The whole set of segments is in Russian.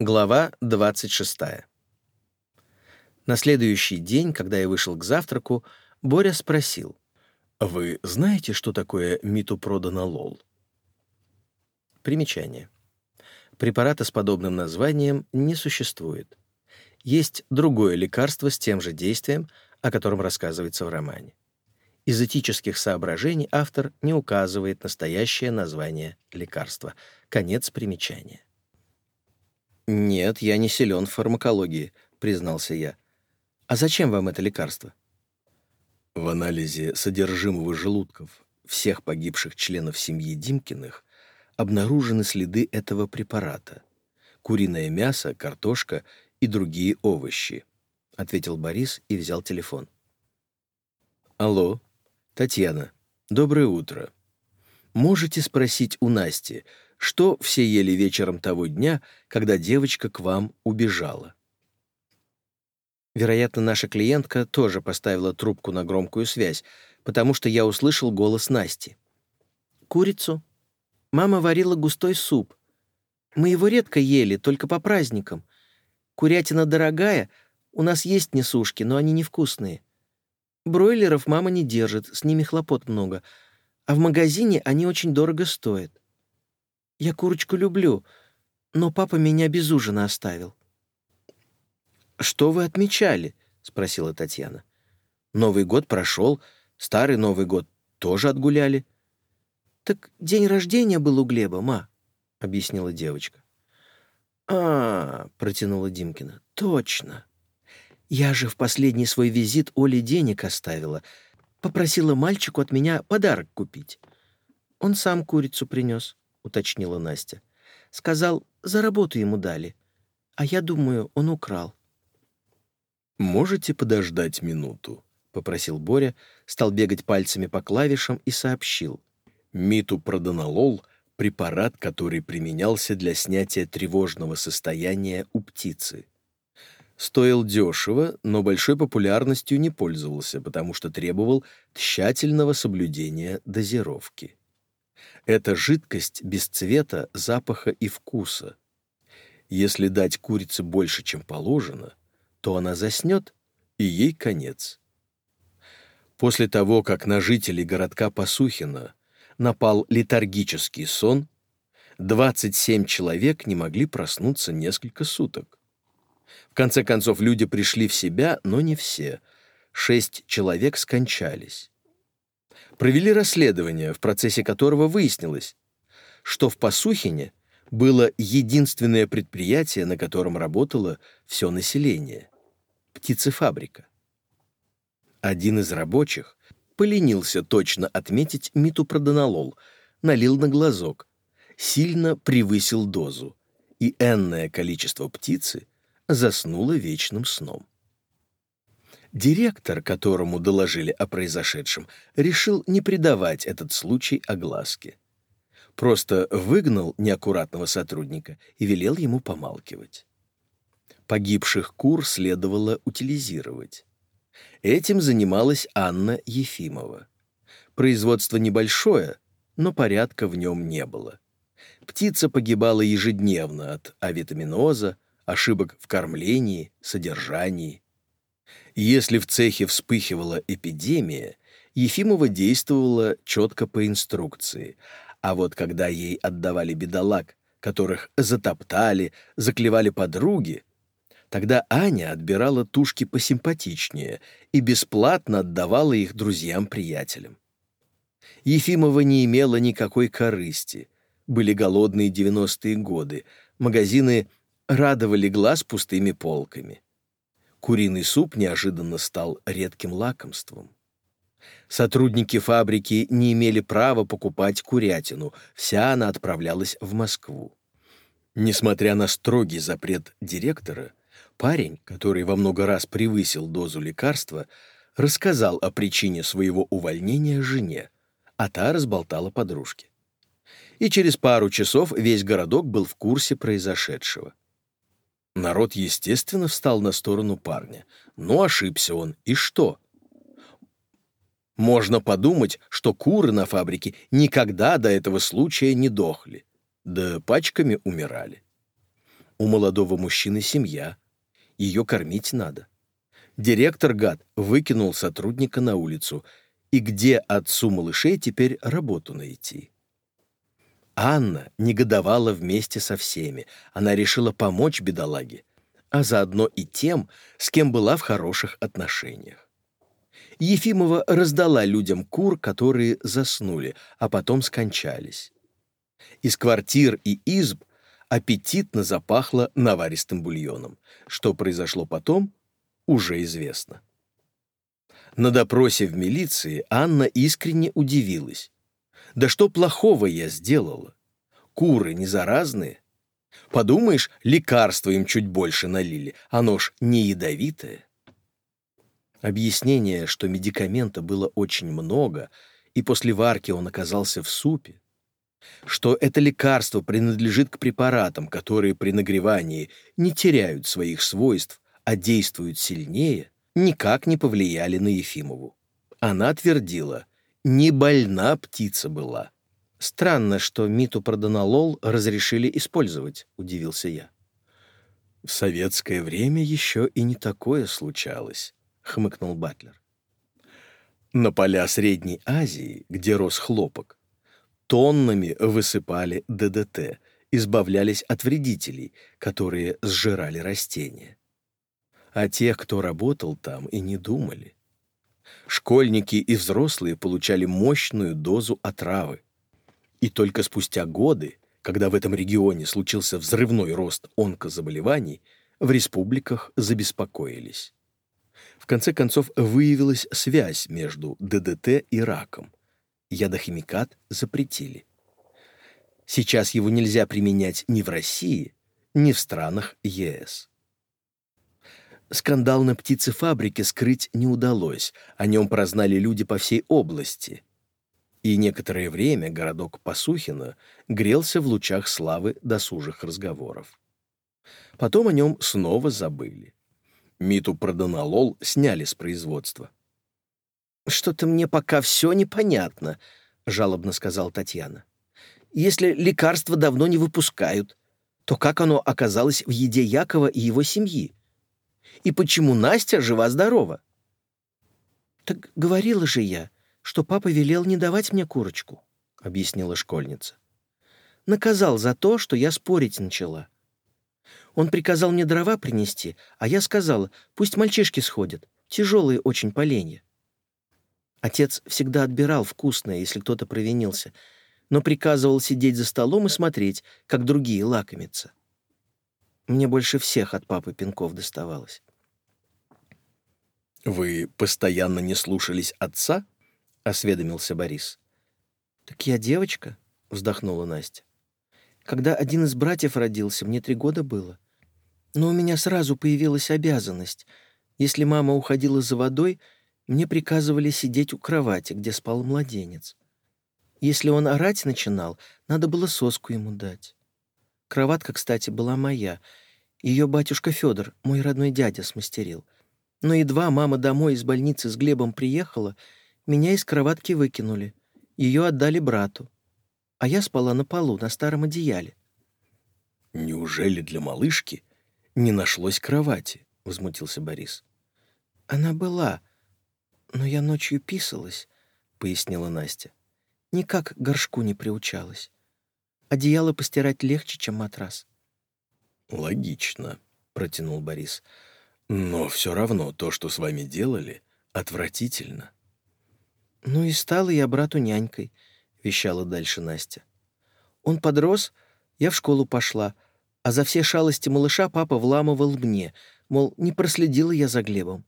Глава 26. На следующий день, когда я вышел к завтраку, Боря спросил. «Вы знаете, что такое митопроданолол?» Примечание. Препарата с подобным названием не существует. Есть другое лекарство с тем же действием, о котором рассказывается в романе. Из этических соображений автор не указывает настоящее название лекарства. Конец примечания. «Нет, я не силен в фармакологии», — признался я. «А зачем вам это лекарство?» В анализе содержимого желудков всех погибших членов семьи Димкиных обнаружены следы этого препарата. Куриное мясо, картошка и другие овощи, — ответил Борис и взял телефон. «Алло, Татьяна, доброе утро. Можете спросить у Насти, что все ели вечером того дня, когда девочка к вам убежала?» Вероятно, наша клиентка тоже поставила трубку на громкую связь, потому что я услышал голос Насти. «Курицу. Мама варила густой суп. Мы его редко ели, только по праздникам. Курятина дорогая, у нас есть несушки, но они невкусные. Бройлеров мама не держит, с ними хлопот много. А в магазине они очень дорого стоят. Я курочку люблю, но папа меня без ужина оставил. «Что вы отмечали?» — спросила Татьяна. «Новый год прошел, старый Новый год тоже отгуляли». «Так день рождения был у Глеба, ма», — объяснила девочка. а, -а, -а протянула Димкина. «Точно. Я же в последний свой визит Оле денег оставила. Попросила мальчику от меня подарок купить. Он сам курицу принес», — уточнила Настя. «Сказал, за работу ему дали. А я думаю, он украл». «Можете подождать минуту?» — попросил Боря, стал бегать пальцами по клавишам и сообщил. «Миту-продонолол — препарат, который применялся для снятия тревожного состояния у птицы. Стоил дешево, но большой популярностью не пользовался, потому что требовал тщательного соблюдения дозировки. Это жидкость без цвета, запаха и вкуса. Если дать курице больше, чем положено, то она заснет, и ей конец. После того, как на жителей городка Пасухина напал летаргический сон, 27 человек не могли проснуться несколько суток. В конце концов, люди пришли в себя, но не все. Шесть человек скончались. Провели расследование, в процессе которого выяснилось, что в Пасухине было единственное предприятие, на котором работало все население — птицефабрика. Один из рабочих поленился точно отметить митопродонолол, налил на глазок, сильно превысил дозу, и энное количество птицы заснуло вечным сном. Директор, которому доложили о произошедшем, решил не придавать этот случай огласке просто выгнал неаккуратного сотрудника и велел ему помалкивать. Погибших кур следовало утилизировать. Этим занималась Анна Ефимова. Производство небольшое, но порядка в нем не было. Птица погибала ежедневно от авитаминоза, ошибок в кормлении, содержании. Если в цехе вспыхивала эпидемия, Ефимова действовала четко по инструкции — а вот когда ей отдавали бедолаг, которых затоптали, заклевали подруги, тогда Аня отбирала тушки посимпатичнее и бесплатно отдавала их друзьям-приятелям. Ефимова не имела никакой корысти. Были голодные девяностые годы, магазины радовали глаз пустыми полками. Куриный суп неожиданно стал редким лакомством. Сотрудники фабрики не имели права покупать курятину, вся она отправлялась в Москву. Несмотря на строгий запрет директора, парень, который во много раз превысил дозу лекарства, рассказал о причине своего увольнения жене, а та разболтала подружке. И через пару часов весь городок был в курсе произошедшего. Народ, естественно, встал на сторону парня. Но ошибся он, и что? Можно подумать, что куры на фабрике никогда до этого случая не дохли, да пачками умирали. У молодого мужчины семья. Ее кормить надо. Директор, гад, выкинул сотрудника на улицу. И где отцу малышей теперь работу найти? Анна негодовала вместе со всеми. Она решила помочь бедолаге, а заодно и тем, с кем была в хороших отношениях. Ефимова раздала людям кур, которые заснули, а потом скончались. Из квартир и изб аппетитно запахло наваристым бульоном. Что произошло потом, уже известно. На допросе в милиции Анна искренне удивилась. «Да что плохого я сделала? Куры не заразные? Подумаешь, лекарства им чуть больше налили, оно ж не ядовитое». Объяснение, что медикамента было очень много, и после варки он оказался в супе, что это лекарство принадлежит к препаратам, которые при нагревании не теряют своих свойств, а действуют сильнее, никак не повлияли на Ефимову. Она твердила, не больна птица была. «Странно, что митопродонолол разрешили использовать», — удивился я. «В советское время еще и не такое случалось», — хмыкнул Батлер. На поля Средней Азии, где рос хлопок, тоннами высыпали ДДТ, избавлялись от вредителей, которые сжирали растения. А тех, кто работал там, и не думали. Школьники и взрослые получали мощную дозу отравы. И только спустя годы, когда в этом регионе случился взрывной рост онкозаболеваний, в республиках забеспокоились. В конце концов, выявилась связь между ДДТ и раком. Ядохимикат запретили. Сейчас его нельзя применять ни в России, ни в странах ЕС. Скандал на птицефабрике скрыть не удалось, о нем прознали люди по всей области. И некоторое время городок Пасухино грелся в лучах славы досужих разговоров. Потом о нем снова забыли. Миту продонолол сняли с производства. «Что-то мне пока все непонятно», — жалобно сказал Татьяна. «Если лекарства давно не выпускают, то как оно оказалось в еде Якова и его семьи? И почему Настя жива-здорова?» «Так говорила же я, что папа велел не давать мне курочку», — объяснила школьница. «Наказал за то, что я спорить начала. Он приказал мне дрова принести, а я сказала, пусть мальчишки сходят, тяжелые очень поленья. Отец всегда отбирал вкусное, если кто-то провинился, но приказывал сидеть за столом и смотреть, как другие лакомятся. Мне больше всех от папы пинков доставалось. «Вы постоянно не слушались отца?» — осведомился Борис. «Так я девочка», — вздохнула Настя. «Когда один из братьев родился, мне три года было. Но у меня сразу появилась обязанность. Если мама уходила за водой — мне приказывали сидеть у кровати, где спал младенец. Если он орать начинал, надо было соску ему дать. Кроватка, кстати, была моя. Ее батюшка Федор, мой родной дядя, смастерил. Но едва мама домой из больницы с Глебом приехала, меня из кроватки выкинули. Ее отдали брату. А я спала на полу, на старом одеяле. «Неужели для малышки не нашлось кровати?» — возмутился Борис. «Она была, «Но я ночью писалась», — пояснила Настя. «Никак горшку не приучалась. Одеяло постирать легче, чем матрас». «Логично», — протянул Борис. «Но все равно то, что с вами делали, отвратительно». «Ну и стала я брату нянькой», — вещала дальше Настя. «Он подрос, я в школу пошла, а за все шалости малыша папа вламывал мне, мол, не проследила я за Глебом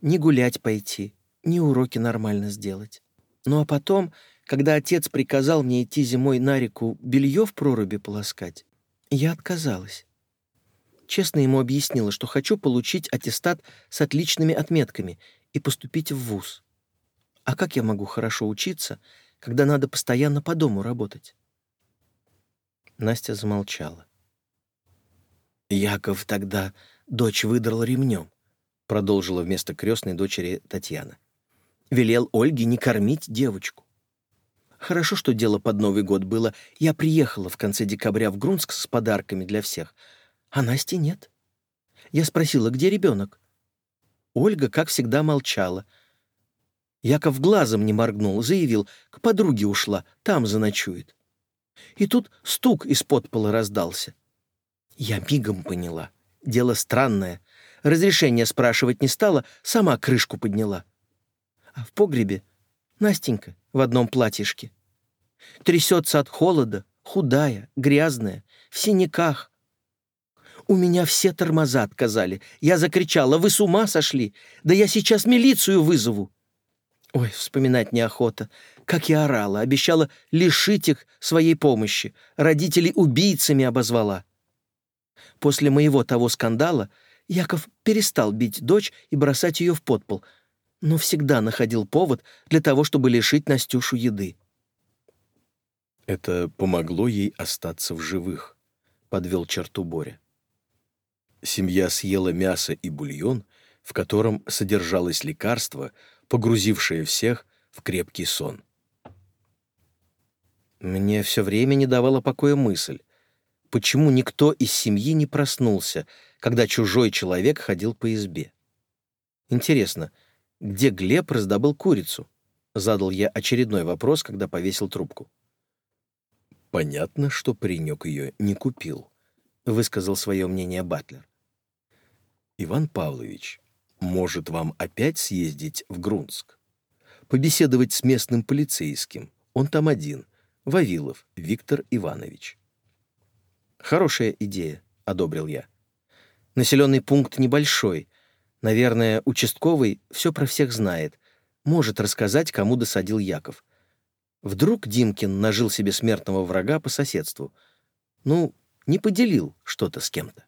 ни гулять пойти, ни уроки нормально сделать. Ну а потом, когда отец приказал мне идти зимой на реку белье в проруби полоскать, я отказалась. Честно ему объяснила, что хочу получить аттестат с отличными отметками и поступить в вуз. А как я могу хорошо учиться, когда надо постоянно по дому работать? Настя замолчала. Яков тогда дочь выдрал ремнем продолжила вместо крестной дочери Татьяна. Велел Ольге не кормить девочку. Хорошо, что дело под Новый год было. Я приехала в конце декабря в Грунск с подарками для всех. А Насти нет. Я спросила, где ребенок? Ольга, как всегда, молчала. Яков глазом не моргнул, заявил, к подруге ушла, там заночует. И тут стук из-под пола раздался. Я мигом поняла. Дело странное. Разрешение спрашивать не стала, сама крышку подняла. А в погребе Настенька в одном платьишке. Трясется от холода, худая, грязная, в синяках. У меня все тормоза отказали. Я закричала, вы с ума сошли? Да я сейчас милицию вызову. Ой, вспоминать неохота. Как я орала, обещала лишить их своей помощи. Родителей убийцами обозвала. После моего того скандала Яков перестал бить дочь и бросать ее в подпол, но всегда находил повод для того, чтобы лишить Настюшу еды. «Это помогло ей остаться в живых», — подвел черту Боря. Семья съела мясо и бульон, в котором содержалось лекарство, погрузившее всех в крепкий сон. Мне все время не давала покоя мысль, почему никто из семьи не проснулся, когда чужой человек ходил по избе. Интересно, где Глеб раздобыл курицу? Задал я очередной вопрос, когда повесил трубку. Понятно, что паренек ее не купил, высказал свое мнение Батлер. Иван Павлович, может вам опять съездить в Грунск? Побеседовать с местным полицейским. Он там один. Вавилов Виктор Иванович. «Хорошая идея», — одобрил я. «Населенный пункт небольшой. Наверное, участковый все про всех знает. Может рассказать, кому досадил Яков. Вдруг Димкин нажил себе смертного врага по соседству. Ну, не поделил что-то с кем-то.